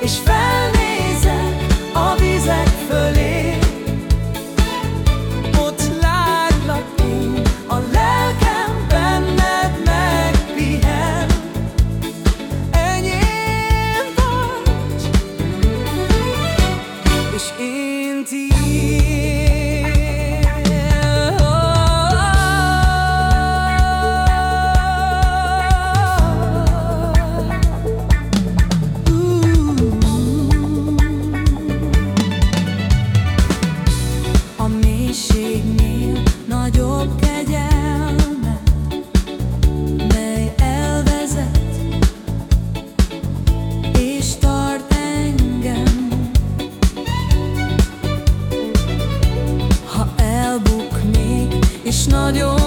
és fel és nagyon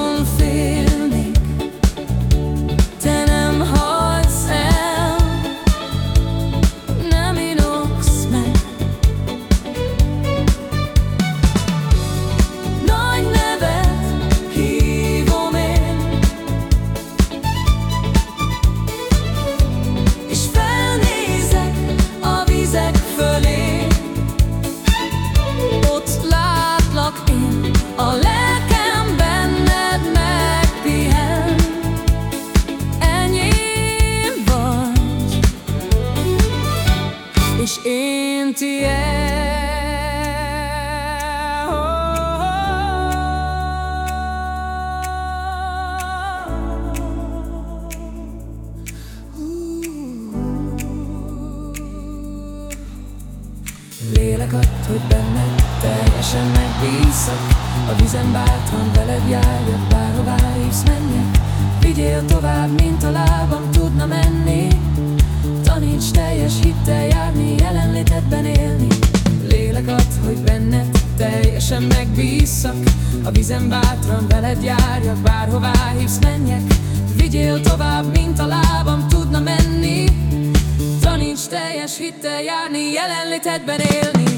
én tiéd. Lélek add, hogy benned teljesen megbízszak A vizen bátran veled járjak, bárhová hívsz menjek Vigyél tovább, mint a lábam tudna menni. Taníts járni, jelenlétedben élni. Lélek add, hogy benned teljesen megbízszak. A vizen bátran veled járjak, bárhová hívsz menjek. Vigyél tovább, mint a lábam tudna menni. Taníts teljes hittel járni, jelenlétedben élni